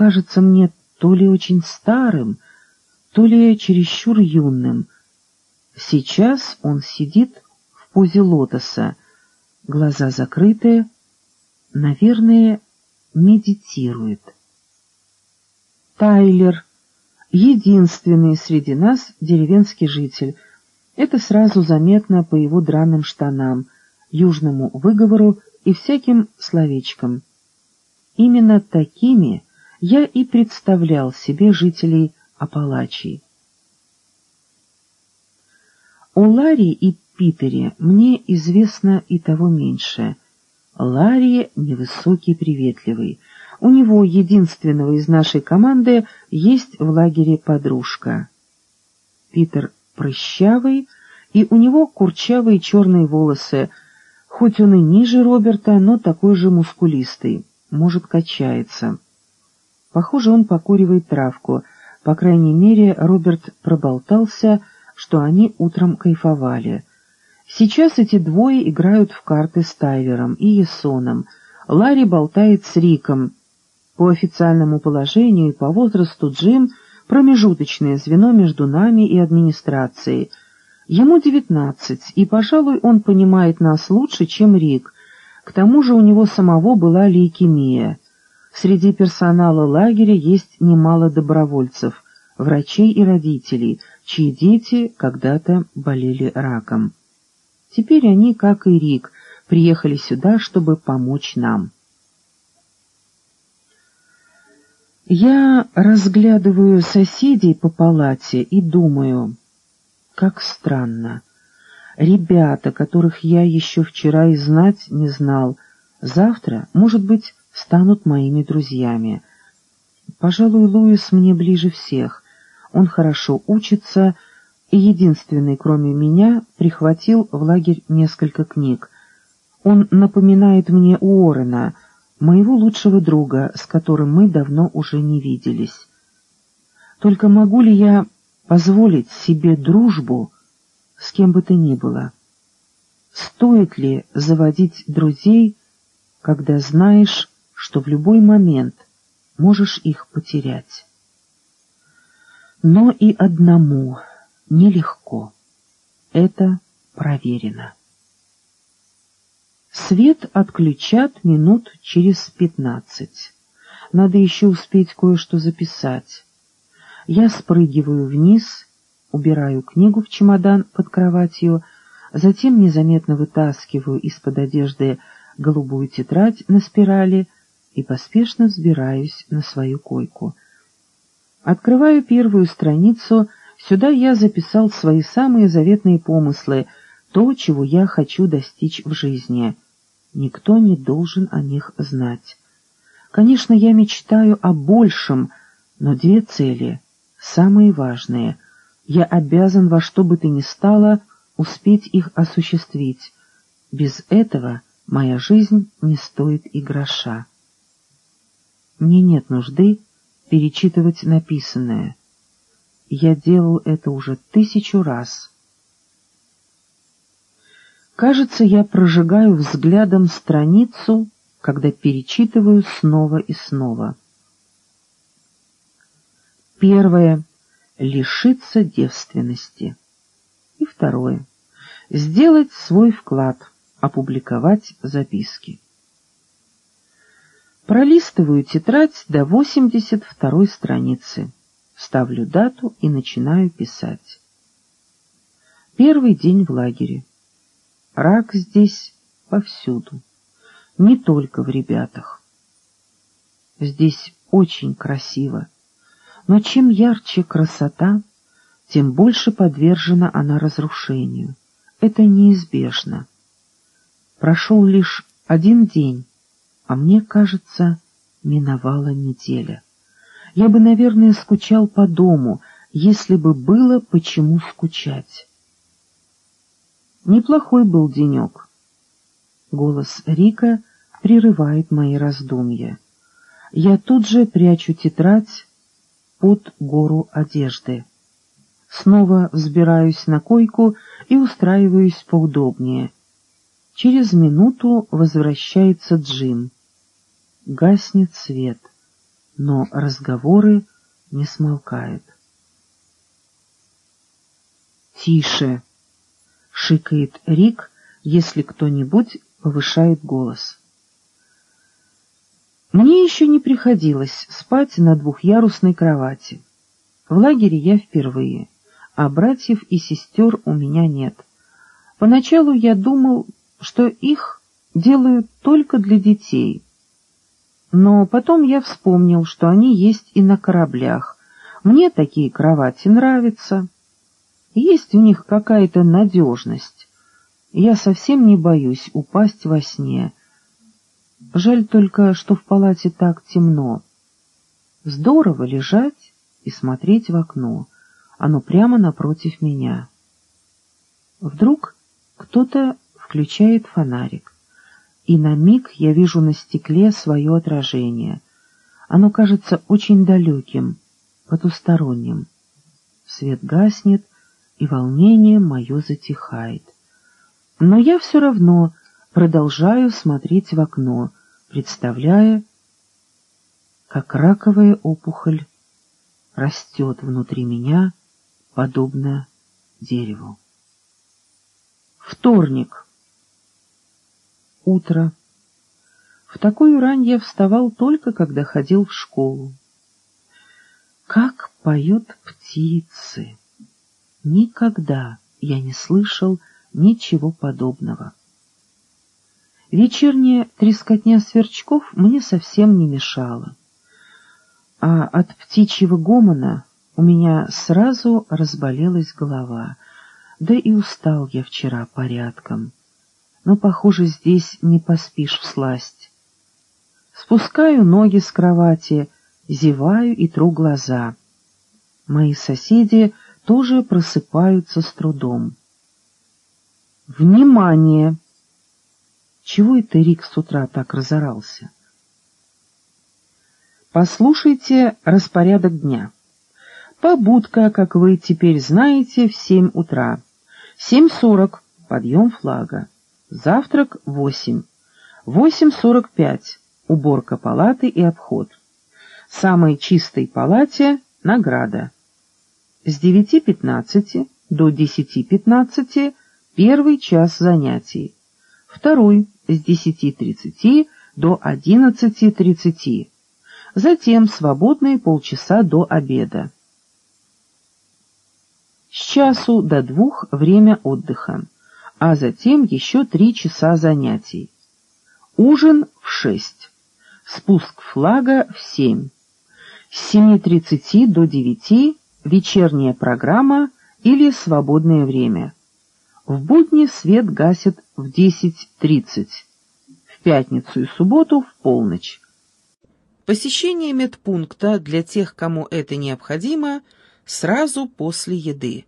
кажется мне то ли очень старым, то ли чересчур юным. Сейчас он сидит в позе лотоса, глаза закрытые, наверное, медитирует. Тайлер — единственный среди нас деревенский житель. Это сразу заметно по его драным штанам, южному выговору и всяким словечкам. Именно такими я и представлял себе жителей Апалачии. О Ларри и Питере мне известно и того меньше. Ларри невысокий приветливый. У него, единственного из нашей команды, есть в лагере подружка. Питер прыщавый, и у него курчавые черные волосы, хоть он и ниже Роберта, но такой же мускулистый, может, качается. Похоже, он покуривает травку. По крайней мере, Роберт проболтался, что они утром кайфовали. Сейчас эти двое играют в карты с Тайвером и Есоном. Ларри болтает с Риком. По официальному положению и по возрасту Джим — промежуточное звено между нами и администрацией. Ему девятнадцать, и, пожалуй, он понимает нас лучше, чем Рик. К тому же у него самого была лейкемия. Среди персонала лагеря есть немало добровольцев, врачей и родителей, чьи дети когда-то болели раком. Теперь они, как и Рик, приехали сюда, чтобы помочь нам. Я разглядываю соседей по палате и думаю, как странно. Ребята, которых я еще вчера и знать не знал, завтра, может быть, станут моими друзьями. Пожалуй, Луис мне ближе всех. Он хорошо учится и единственный, кроме меня, прихватил в лагерь несколько книг. Он напоминает мне Уоррена, моего лучшего друга, с которым мы давно уже не виделись. Только могу ли я позволить себе дружбу с кем бы то ни было? Стоит ли заводить друзей, когда знаешь, что в любой момент можешь их потерять? Но и одному — нелегко. Это проверено. Свет отключат минут через пятнадцать. Надо еще успеть кое-что записать. Я спрыгиваю вниз, убираю книгу в чемодан под кроватью, затем незаметно вытаскиваю из-под одежды голубую тетрадь на спирали и поспешно взбираюсь на свою койку. Открываю первую страницу — Сюда я записал свои самые заветные помыслы, то, чего я хочу достичь в жизни. Никто не должен о них знать. Конечно, я мечтаю о большем, но две цели, самые важные. Я обязан во что бы то ни стало успеть их осуществить. Без этого моя жизнь не стоит и гроша. Мне нет нужды перечитывать написанное. Я делал это уже тысячу раз. Кажется, я прожигаю взглядом страницу, когда перечитываю снова и снова. Первое — лишиться девственности. И второе — сделать свой вклад, опубликовать записки. Пролистываю тетрадь до 82 страницы ставлю дату и начинаю писать. Первый день в лагере. Рак здесь повсюду, не только в ребятах. Здесь очень красиво, но чем ярче красота, тем больше подвержена она разрушению. Это неизбежно. Прошел лишь один день, а мне кажется, миновала неделя. Я бы, наверное, скучал по дому, если бы было почему скучать. Неплохой был денек. Голос Рика прерывает мои раздумья. Я тут же прячу тетрадь под гору одежды. Снова взбираюсь на койку и устраиваюсь поудобнее. Через минуту возвращается Джим. Гаснет свет. но разговоры не смолкают. «Тише!» — шикает Рик, если кто-нибудь повышает голос. Мне еще не приходилось спать на двухъярусной кровати. В лагере я впервые, а братьев и сестер у меня нет. Поначалу я думал, что их делают только для детей. Но потом я вспомнил, что они есть и на кораблях. Мне такие кровати нравятся. Есть в них какая-то надежность. Я совсем не боюсь упасть во сне. Жаль только, что в палате так темно. Здорово лежать и смотреть в окно. Оно прямо напротив меня. Вдруг кто-то включает фонарик, и на миг я вижу на стекле свое отражение. Оно кажется очень далеким, потусторонним. Свет гаснет, и волнение мое затихает. Но я все равно продолжаю смотреть в окно, представляя, как раковая опухоль растет внутри меня, подобно дереву. Вторник. Утро. В такую рань я вставал только, когда ходил в школу. Как поют птицы! Никогда я не слышал ничего подобного. Вечерняя трескотня сверчков мне совсем не мешала, а от птичьего гомона у меня сразу разболелась голова, да и устал я вчера порядком. Но, похоже, здесь не поспишь всласть. Спускаю ноги с кровати, зеваю и тру глаза. Мои соседи тоже просыпаются с трудом. «Внимание!» Чего это Рик с утра так разорался? Послушайте распорядок дня. Побудка, как вы теперь знаете, в семь утра. Семь сорок — подъем флага. Завтрак — восемь. Восемь сорок пять — уборка палаты и обход. Самой чистой палате — награда. С девяти пятнадцати до десяти пятнадцати — первый час занятий. Второй с 10.30 до 11.30, затем свободные полчаса до обеда. С часу до двух время отдыха, а затем еще три часа занятий. Ужин в шесть, спуск флага в семь, с 7.30 до 9 вечерняя программа или свободное время. В будни свет гасит в 10.30, в пятницу и субботу в полночь. Посещение медпункта для тех, кому это необходимо, сразу после еды.